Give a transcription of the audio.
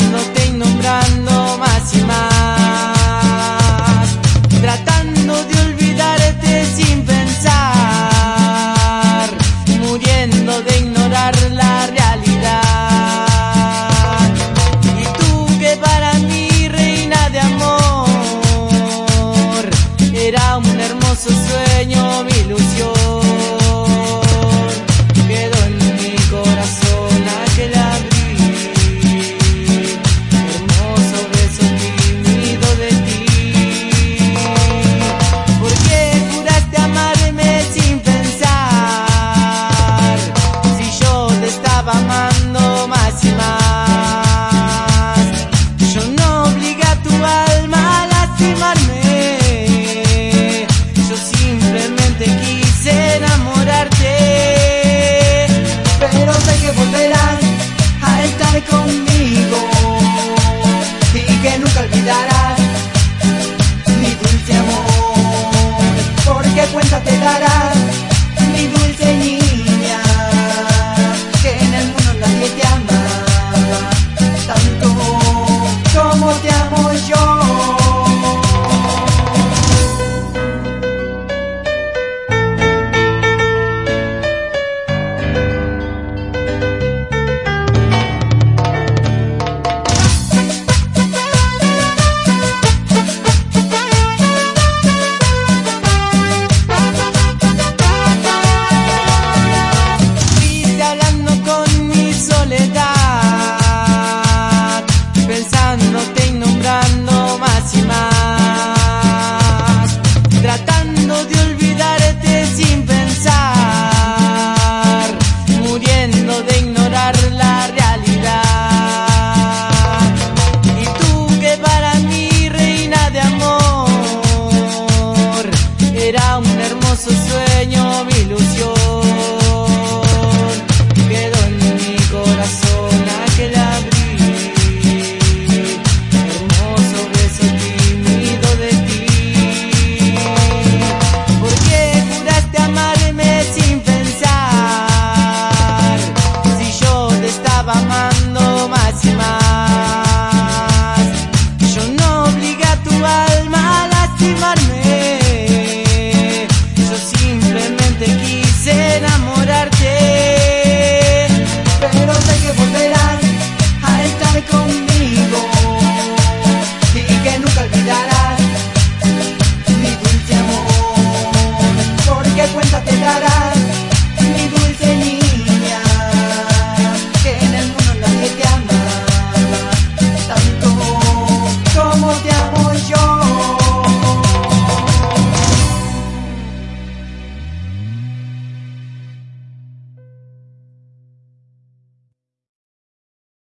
nombrándote y nombrando más y más. Tratando de olvidarte sin pensar, muriendo de ignorar la realidad. Y tú que para mí, reina de amor, era un hermoso sueño, mi ilusión. estaba amando más y más. Yo no obligué a tu alma a lastimarme. Yo simplemente quise enamorarte. Pero sé que volverás a estar conmigo y que nunca olvidarás mi dulce amor. Porque cuenta te dará. odio mirará